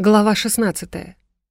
Глава 16.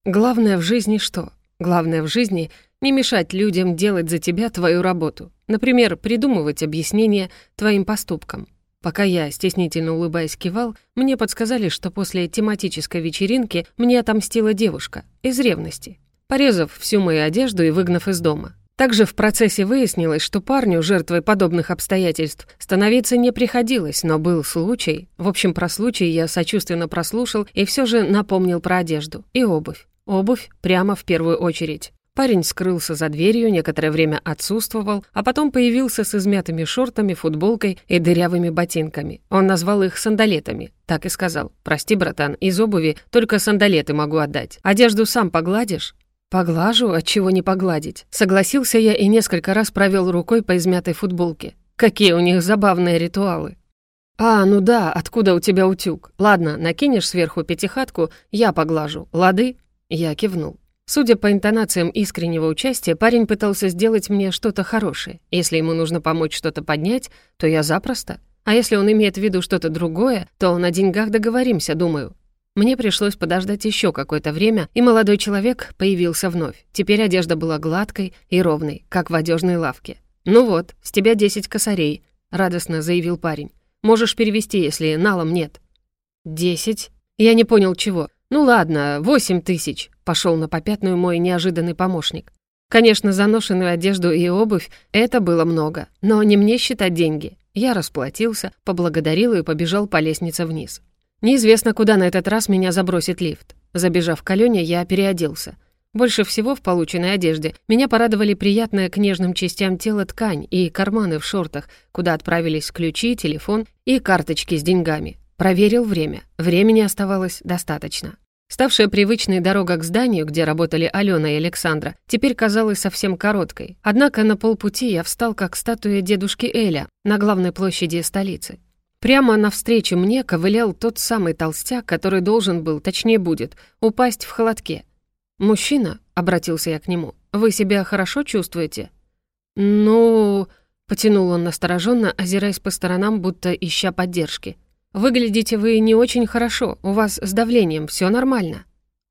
Главное в жизни что? Главное в жизни — не мешать людям делать за тебя твою работу. Например, придумывать объяснения твоим поступкам. Пока я, стеснительно улыбаясь, кивал, мне подсказали, что после тематической вечеринки мне отомстила девушка из ревности, порезав всю мою одежду и выгнав из дома. Также в процессе выяснилось, что парню, жертвой подобных обстоятельств, становиться не приходилось, но был случай. В общем, про случай я сочувственно прослушал и все же напомнил про одежду и обувь. Обувь прямо в первую очередь. Парень скрылся за дверью, некоторое время отсутствовал, а потом появился с измятыми шортами, футболкой и дырявыми ботинками. Он назвал их сандалетами. Так и сказал. «Прости, братан, из обуви только сандалеты могу отдать. Одежду сам погладишь?» «Поглажу, от чего не погладить?» Согласился я и несколько раз провел рукой по измятой футболке. Какие у них забавные ритуалы. «А, ну да, откуда у тебя утюг? Ладно, накинешь сверху пятихатку, я поглажу. Лады?» Я кивнул. Судя по интонациям искреннего участия, парень пытался сделать мне что-то хорошее. Если ему нужно помочь что-то поднять, то я запросто. А если он имеет в виду что-то другое, то на деньгах договоримся, думаю. Мне пришлось подождать еще какое-то время, и молодой человек появился вновь. Теперь одежда была гладкой и ровной, как в одежной лавке. «Ну вот, с тебя 10 косарей», — радостно заявил парень. «Можешь перевести, если налом нет». «Десять?» Я не понял, чего. «Ну ладно, восемь тысяч», — пошел на попятную мой неожиданный помощник. Конечно, заношенную одежду и обувь — это было много, но не мне считать деньги. Я расплатился, поблагодарил и побежал по лестнице вниз. Неизвестно, куда на этот раз меня забросит лифт. Забежав к Алёне, я переоделся. Больше всего в полученной одежде меня порадовали приятная к нежным частям тела ткань и карманы в шортах, куда отправились ключи, телефон и карточки с деньгами. Проверил время. Времени оставалось достаточно. Ставшая привычной дорога к зданию, где работали Алена и Александра, теперь казалась совсем короткой. Однако на полпути я встал как статуя дедушки Эля на главной площади столицы. Прямо навстречу мне ковылял тот самый толстяк, который должен был, точнее будет, упасть в холодке. «Мужчина», — обратился я к нему, — «вы себя хорошо чувствуете?» «Ну...» — потянул он настороженно, озираясь по сторонам, будто ища поддержки. «Выглядите вы не очень хорошо, у вас с давлением все нормально».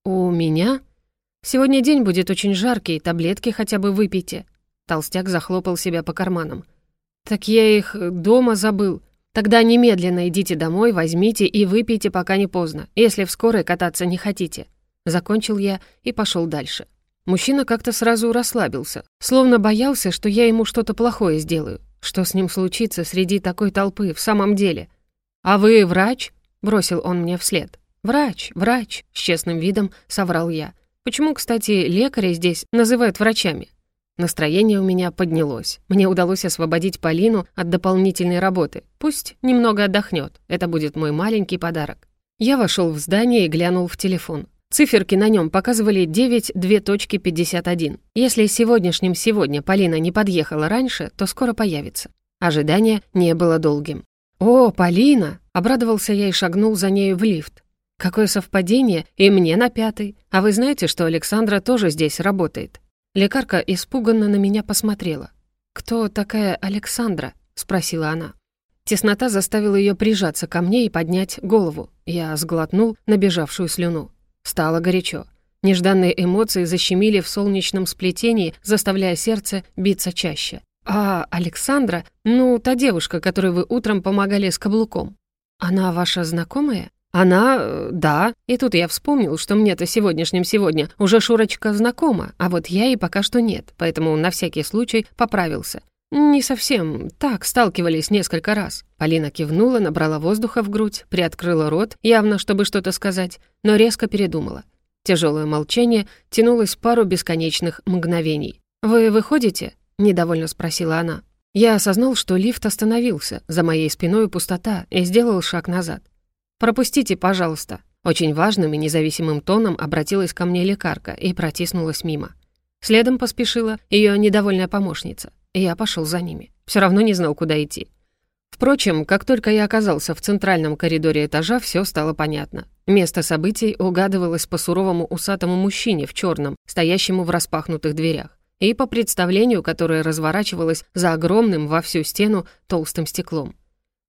«У меня?» «Сегодня день будет очень жаркий, таблетки хотя бы выпейте». Толстяк захлопал себя по карманам. «Так я их дома забыл», Тогда немедленно идите домой, возьмите и выпейте, пока не поздно, если в скорой кататься не хотите». Закончил я и пошел дальше. Мужчина как-то сразу расслабился, словно боялся, что я ему что-то плохое сделаю. Что с ним случится среди такой толпы в самом деле? «А вы врач?» — бросил он мне вслед. «Врач, врач», — с честным видом соврал я. «Почему, кстати, лекаря здесь называют врачами? Настроение у меня поднялось. Мне удалось освободить Полину от дополнительной работы. Пусть немного отдохнет. Это будет мой маленький подарок. Я вошел в здание и глянул в телефон. Циферки на нем показывали 9.2.51. Если сегодняшним сегодня Полина не подъехала раньше, то скоро появится. Ожидание не было долгим. «О, Полина!» — обрадовался я и шагнул за нею в лифт. «Какое совпадение! И мне на пятый. А вы знаете, что Александра тоже здесь работает?» Лекарка испуганно на меня посмотрела. «Кто такая Александра?» — спросила она. Теснота заставила ее прижаться ко мне и поднять голову. Я сглотнул набежавшую слюну. Стало горячо. Нежданные эмоции защемили в солнечном сплетении, заставляя сердце биться чаще. «А Александра? Ну, та девушка, которой вы утром помогали с каблуком. Она ваша знакомая?» Она... Э, да. И тут я вспомнил, что мне-то сегодняшним сегодня уже Шурочка знакома, а вот я и пока что нет, поэтому на всякий случай поправился. «Не совсем. Так, сталкивались несколько раз». Полина кивнула, набрала воздуха в грудь, приоткрыла рот, явно чтобы что-то сказать, но резко передумала. Тяжелое молчание тянулось пару бесконечных мгновений. «Вы выходите?» — недовольно спросила она. Я осознал, что лифт остановился, за моей спиной пустота, и сделал шаг назад. «Пропустите, пожалуйста». Очень важным и независимым тоном обратилась ко мне лекарка и протиснулась мимо. Следом поспешила ее недовольная помощница. Я пошел за ними. Все равно не знал, куда идти. Впрочем, как только я оказался в центральном коридоре этажа, все стало понятно. Место событий угадывалось по суровому усатому мужчине в черном, стоящему в распахнутых дверях, и по представлению, которое разворачивалось за огромным во всю стену толстым стеклом.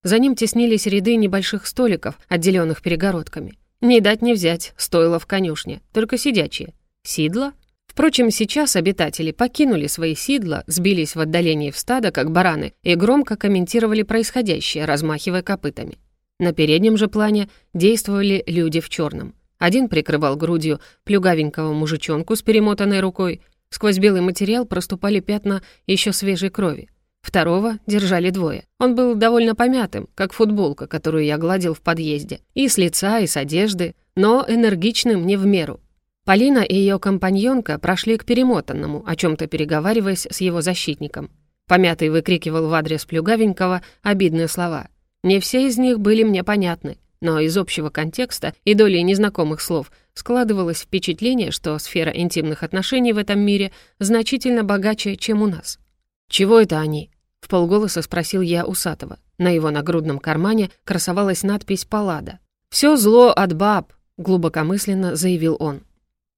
За ним теснились ряды небольших столиков, отделенных перегородками. Не дать не взять, стоило в конюшне, только сидячие. Сидла? Впрочем, сейчас обитатели покинули свои седла, сбились в отдалении в стадо, как бараны, и громко комментировали происходящее, размахивая копытами. На переднем же плане действовали люди в черном. Один прикрывал грудью плюгавенького мужичонку с перемотанной рукой. Сквозь белый материал проступали пятна еще свежей крови. Второго держали двое. Он был довольно помятым, как футболка, которую я гладил в подъезде. И с лица, и с одежды, но энергичным не в меру. Полина и ее компаньонка прошли к перемотанному, о чем то переговариваясь с его защитником. Помятый выкрикивал в адрес Плюгавенького обидные слова. Не все из них были мне понятны, но из общего контекста и доли незнакомых слов складывалось впечатление, что сфера интимных отношений в этом мире значительно богаче, чем у нас. «Чего это они?» — в полголоса спросил я Усатого. На его нагрудном кармане красовалась надпись «Паллада». «Все зло от баб», — глубокомысленно заявил он.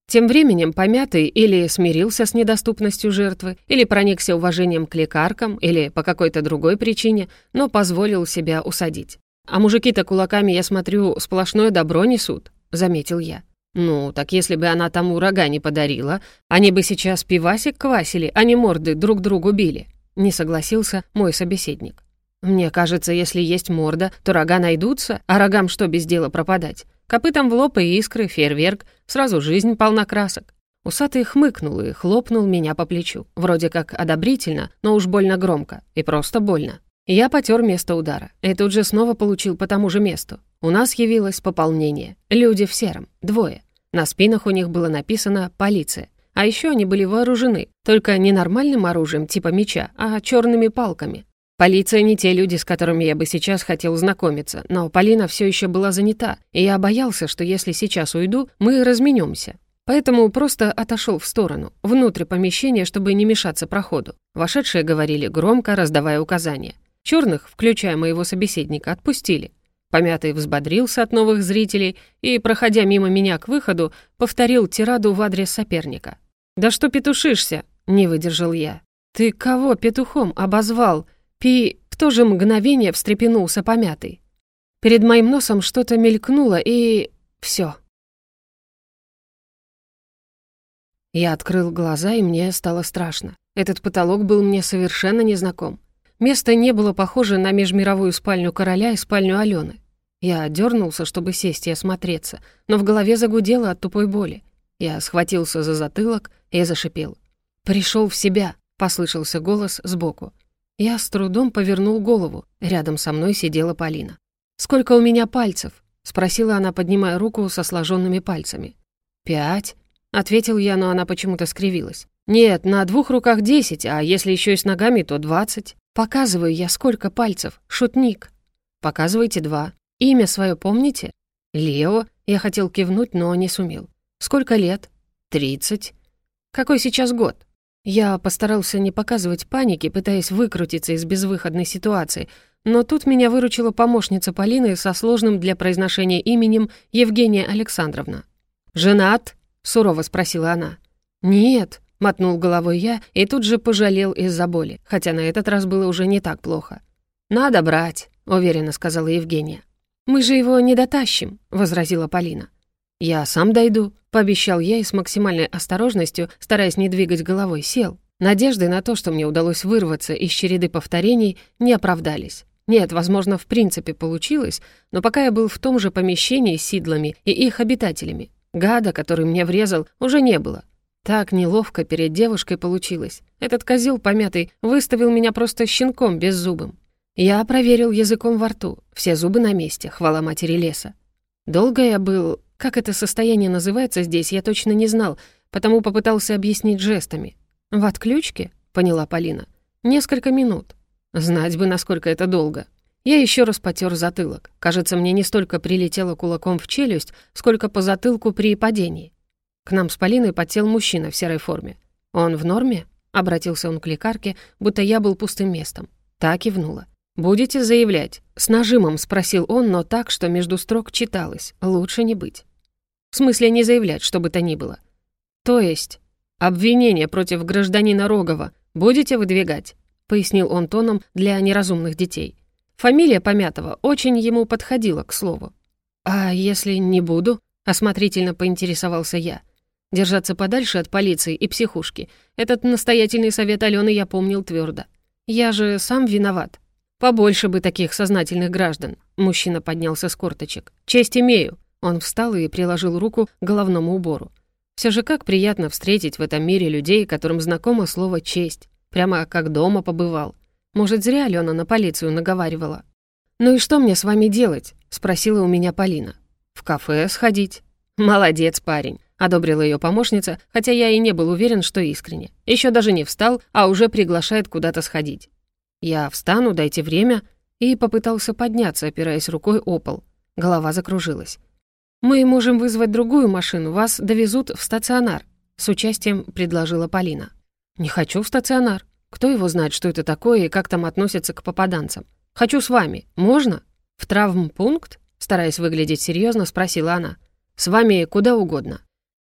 Тем временем помятый или смирился с недоступностью жертвы, или проникся уважением к лекаркам, или по какой-то другой причине, но позволил себя усадить. «А мужики-то кулаками, я смотрю, сплошное добро несут», — заметил я. «Ну, так если бы она тому рога не подарила, они бы сейчас пивасик квасили, а не морды друг другу били», — не согласился мой собеседник. «Мне кажется, если есть морда, то рога найдутся, а рогам что без дела пропадать? Копытом в лоб и искры, фейерверк, сразу жизнь полна красок. Усатый хмыкнул и хлопнул меня по плечу. Вроде как одобрительно, но уж больно громко. И просто больно. Я потер место удара. И тут же снова получил по тому же месту. У нас явилось пополнение. Люди в сером. Двое. На спинах у них было написано «Полиция». А еще они были вооружены. Только не нормальным оружием типа меча, а черными палками. Полиция не те люди, с которыми я бы сейчас хотел знакомиться, но Полина все еще была занята, и я боялся, что если сейчас уйду, мы разменемся. Поэтому просто отошел в сторону, внутрь помещения, чтобы не мешаться проходу. Вошедшие говорили громко, раздавая указания. Черных, включая моего собеседника, отпустили. Помятый взбодрился от новых зрителей и, проходя мимо меня к выходу, повторил тираду в адрес соперника. «Да что петушишься?» — не выдержал я. «Ты кого петухом обозвал?» Пи в то же мгновение встрепенулся помятый. Перед моим носом что-то мелькнуло, и... все. Я открыл глаза, и мне стало страшно. Этот потолок был мне совершенно незнаком. Место не было похоже на межмировую спальню короля и спальню Алены. Я дернулся, чтобы сесть и осмотреться, но в голове загудело от тупой боли. Я схватился за затылок и зашипел. «Пришел в себя», — послышался голос сбоку. Я с трудом повернул голову. Рядом со мной сидела Полина. «Сколько у меня пальцев?» — спросила она, поднимая руку со сложенными пальцами. «Пять», — ответил я, но она почему-то скривилась. «Нет, на двух руках десять, а если еще и с ногами, то двадцать. Показываю я, сколько пальцев. Шутник». «Показывайте два. Имя свое помните?» «Лео». Я хотел кивнуть, но не сумел. «Сколько лет?» «Тридцать». «Какой сейчас год?» Я постарался не показывать паники, пытаясь выкрутиться из безвыходной ситуации, но тут меня выручила помощница Полины со сложным для произношения именем Евгения Александровна. «Женат?» — сурово спросила она. «Нет», — мотнул головой я и тут же пожалел из-за боли, хотя на этот раз было уже не так плохо. «Надо брать», — уверенно сказала Евгения. «Мы же его не дотащим», — возразила Полина. «Я сам дойду», — пообещал я и с максимальной осторожностью, стараясь не двигать головой, сел. Надежды на то, что мне удалось вырваться из череды повторений, не оправдались. Нет, возможно, в принципе получилось, но пока я был в том же помещении с сидлами и их обитателями, гада, который мне врезал, уже не было. Так неловко перед девушкой получилось. Этот козел помятый выставил меня просто щенком беззубым. Я проверил языком во рту, все зубы на месте, хвала матери леса. Долго я был как это состояние называется здесь, я точно не знал, потому попытался объяснить жестами. «В отключке?» — поняла Полина. «Несколько минут. Знать бы, насколько это долго». Я еще раз потер затылок. Кажется, мне не столько прилетело кулаком в челюсть, сколько по затылку при падении. К нам с Полиной подсел мужчина в серой форме. «Он в норме?» — обратился он к лекарке, будто я был пустым местом. Так и внула. «Будете заявлять?» С нажимом спросил он, но так, что между строк читалось. «Лучше не быть». В смысле не заявлять, что бы то ни было. То есть, обвинение против гражданина Рогова будете выдвигать, пояснил он тоном для неразумных детей. Фамилия Помятого очень ему подходила, к слову. «А если не буду?» — осмотрительно поинтересовался я. Держаться подальше от полиции и психушки. Этот настоятельный совет Алены я помнил твердо. Я же сам виноват. Побольше бы таких сознательных граждан. Мужчина поднялся с корточек. Честь имею. Он встал и приложил руку к головному убору. Все же как приятно встретить в этом мире людей, которым знакомо слово «честь». Прямо как дома побывал. Может, зря Алена на полицию наговаривала. «Ну и что мне с вами делать?» — спросила у меня Полина. «В кафе сходить». «Молодец, парень», — одобрила ее помощница, хотя я и не был уверен, что искренне. Еще даже не встал, а уже приглашает куда-то сходить. Я встану, дайте время, и попытался подняться, опираясь рукой о пол. Голова закружилась. «Мы можем вызвать другую машину, вас довезут в стационар», — с участием предложила Полина. «Не хочу в стационар. Кто его знает, что это такое и как там относятся к попаданцам? Хочу с вами. Можно?» «В травмпункт?» — стараясь выглядеть серьезно, спросила она. «С вами куда угодно».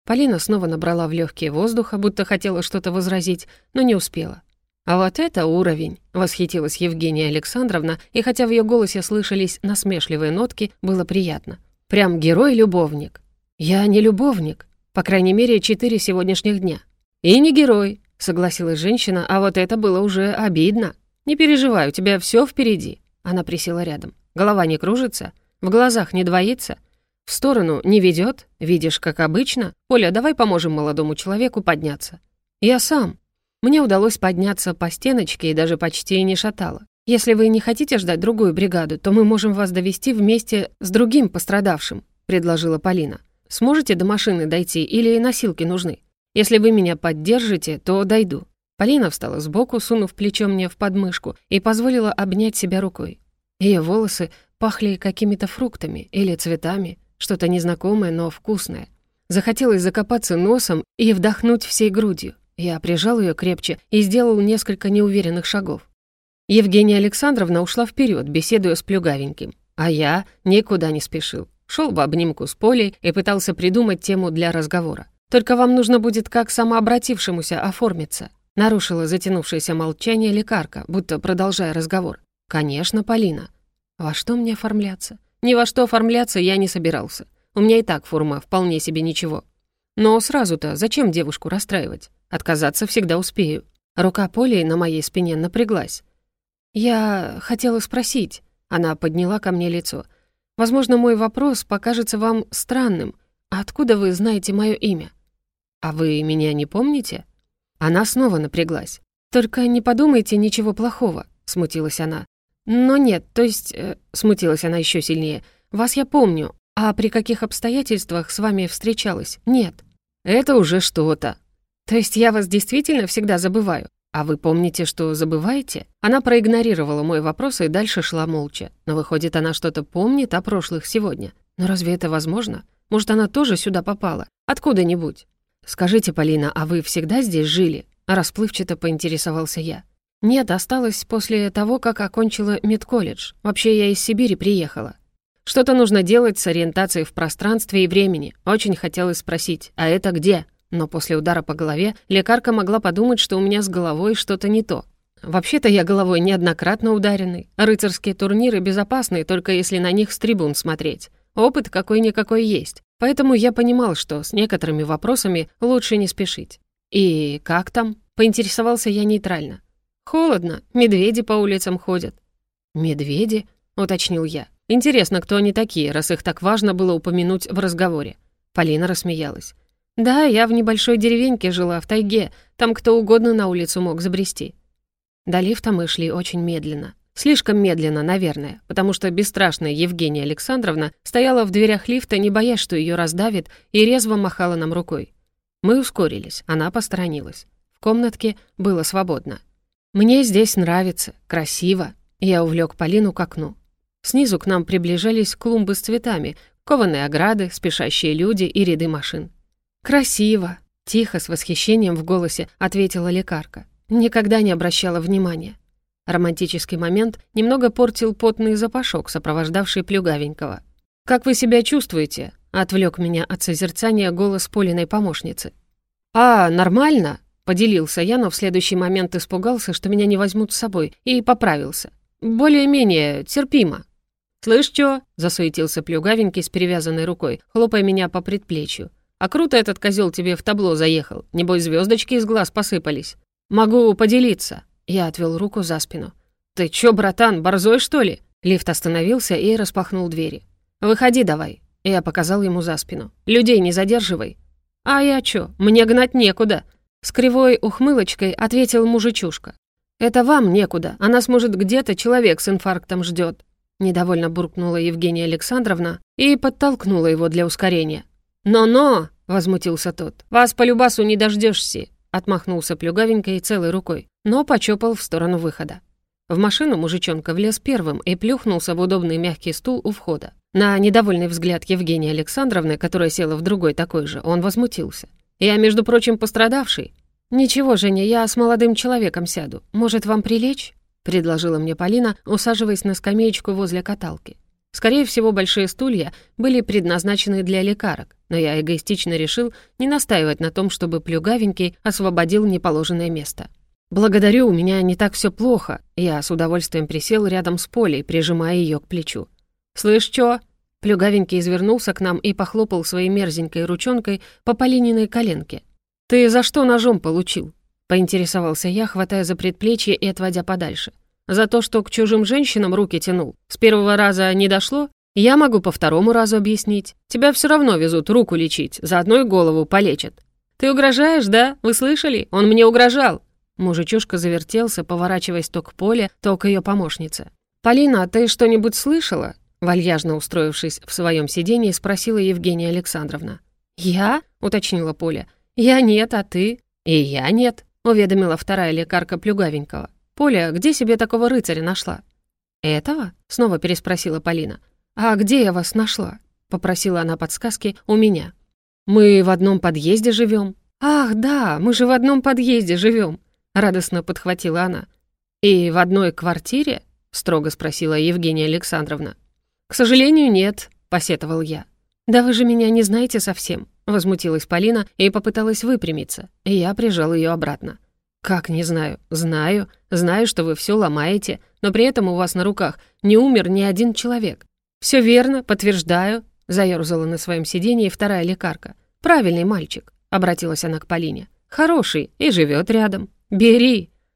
Полина снова набрала в легкие воздуха, будто хотела что-то возразить, но не успела. «А вот это уровень!» — восхитилась Евгения Александровна, и хотя в ее голосе слышались насмешливые нотки, было приятно. Прям герой-любовник. Я не любовник. По крайней мере, четыре сегодняшних дня. И не герой, согласилась женщина, а вот это было уже обидно. Не переживай, у тебя все впереди. Она присела рядом. Голова не кружится, в глазах не двоится, в сторону не ведет, видишь, как обычно. Оля, давай поможем молодому человеку подняться. Я сам. Мне удалось подняться по стеночке и даже почти не шатало. «Если вы не хотите ждать другую бригаду, то мы можем вас довести вместе с другим пострадавшим», — предложила Полина. «Сможете до машины дойти или носилки нужны? Если вы меня поддержите, то дойду». Полина встала сбоку, сунув плечо мне в подмышку, и позволила обнять себя рукой. Ее волосы пахли какими-то фруктами или цветами, что-то незнакомое, но вкусное. Захотелось закопаться носом и вдохнуть всей грудью. Я прижал ее крепче и сделал несколько неуверенных шагов. Евгения Александровна ушла вперед, беседуя с плюгавеньким. А я никуда не спешил. Шел в обнимку с Полей и пытался придумать тему для разговора. «Только вам нужно будет как самообратившемуся оформиться», нарушила затянувшееся молчание лекарка, будто продолжая разговор. «Конечно, Полина. Во что мне оформляться? Ни во что оформляться я не собирался. У меня и так форма вполне себе ничего. Но сразу-то зачем девушку расстраивать? Отказаться всегда успею». Рука Поли на моей спине напряглась. «Я хотела спросить», — она подняла ко мне лицо. «Возможно, мой вопрос покажется вам странным. Откуда вы знаете мое имя?» «А вы меня не помните?» Она снова напряглась. «Только не подумайте ничего плохого», — смутилась она. «Но нет, то есть...» э, — смутилась она еще сильнее. «Вас я помню, а при каких обстоятельствах с вами встречалась? Нет». «Это уже что-то». «То есть я вас действительно всегда забываю?» «А вы помните, что забываете?» Она проигнорировала мой вопрос и дальше шла молча. Но выходит, она что-то помнит о прошлых сегодня. Но разве это возможно? Может, она тоже сюда попала? Откуда-нибудь? «Скажите, Полина, а вы всегда здесь жили?» Расплывчато поинтересовался я. «Нет, осталось после того, как окончила медколледж. Вообще, я из Сибири приехала. Что-то нужно делать с ориентацией в пространстве и времени. Очень хотелось спросить, а это где?» Но после удара по голове лекарка могла подумать, что у меня с головой что-то не то. Вообще-то я головой неоднократно ударенный. Рыцарские турниры безопасны, только если на них с трибун смотреть. Опыт какой-никакой есть. Поэтому я понимал, что с некоторыми вопросами лучше не спешить. «И как там?» — поинтересовался я нейтрально. «Холодно, медведи по улицам ходят». «Медведи?» — уточнил я. «Интересно, кто они такие, раз их так важно было упомянуть в разговоре?» Полина рассмеялась. «Да, я в небольшой деревеньке жила, в тайге. Там кто угодно на улицу мог забрести». До лифта мы шли очень медленно. Слишком медленно, наверное, потому что бесстрашная Евгения Александровна стояла в дверях лифта, не боясь, что ее раздавит, и резво махала нам рукой. Мы ускорились, она посторонилась. В комнатке было свободно. «Мне здесь нравится, красиво». Я увлек Полину к окну. Снизу к нам приближались клумбы с цветами, кованые ограды, спешащие люди и ряды машин. «Красиво!» — тихо, с восхищением в голосе ответила лекарка. Никогда не обращала внимания. Романтический момент немного портил потный запашок, сопровождавший плюгавенького. «Как вы себя чувствуете?» — отвлек меня от созерцания голос Полиной помощницы. «А, нормально?» — поделился я, но в следующий момент испугался, что меня не возьмут с собой, и поправился. «Более-менее терпимо». «Слышь, чё?» — засуетился плюгавенький с перевязанной рукой, хлопая меня по предплечью. «А круто этот козел тебе в табло заехал. Небось, звездочки из глаз посыпались. Могу поделиться». Я отвел руку за спину. «Ты чё, братан, борзой, что ли?» Лифт остановился и распахнул двери. «Выходи давай». Я показал ему за спину. «Людей не задерживай». «А я чё, мне гнать некуда», с кривой ухмылочкой ответил мужичушка. «Это вам некуда, а нас, может, где-то человек с инфарктом ждет. Недовольно буркнула Евгения Александровна и подтолкнула его для ускорения. «Но-но!» — возмутился тот. «Вас по любасу не дождешься!» Отмахнулся плюгавенькой целой рукой, но почопал в сторону выхода. В машину мужичонка влез первым и плюхнулся в удобный мягкий стул у входа. На недовольный взгляд Евгении Александровны, которая села в другой такой же, он возмутился. «Я, между прочим, пострадавший». «Ничего, Женя, я с молодым человеком сяду. Может, вам прилечь?» — предложила мне Полина, усаживаясь на скамеечку возле каталки. Скорее всего, большие стулья были предназначены для лекарок, но я эгоистично решил не настаивать на том, чтобы плюгавенький освободил неположенное место. «Благодарю, у меня не так все плохо». Я с удовольствием присел рядом с Полей, прижимая ее к плечу. «Слышь, чё?» Плюгавенький извернулся к нам и похлопал своей мерзенькой ручонкой по Полининой коленке. «Ты за что ножом получил?» — поинтересовался я, хватая за предплечье и отводя подальше. «За то, что к чужим женщинам руки тянул. С первого раза не дошло? Я могу по второму разу объяснить. Тебя все равно везут руку лечить, заодно и голову полечат». «Ты угрожаешь, да? Вы слышали? Он мне угрожал!» Мужичушка завертелся, поворачиваясь то к Поле, то к ее помощнице. «Полина, ты что-нибудь слышала?» Вальяжно устроившись в своем сидении, спросила Евгения Александровна. «Я?» — уточнила Поля. «Я нет, а ты?» «И я нет», — уведомила вторая лекарка Плюгавенького. «Поля, где себе такого рыцаря нашла?» «Этого?» — снова переспросила Полина. «А где я вас нашла?» — попросила она подсказки у меня. «Мы в одном подъезде живем. «Ах, да, мы же в одном подъезде живем, радостно подхватила она. «И в одной квартире?» — строго спросила Евгения Александровна. «К сожалению, нет», — посетовал я. «Да вы же меня не знаете совсем», — возмутилась Полина и попыталась выпрямиться, и я прижал ее обратно. «Как не знаю? Знаю. Знаю, что вы все ломаете, но при этом у вас на руках не умер ни один человек». Все верно, подтверждаю», — заерзала на своем сиденье вторая лекарка. «Правильный мальчик», — обратилась она к Полине. «Хороший и живет рядом. Бери».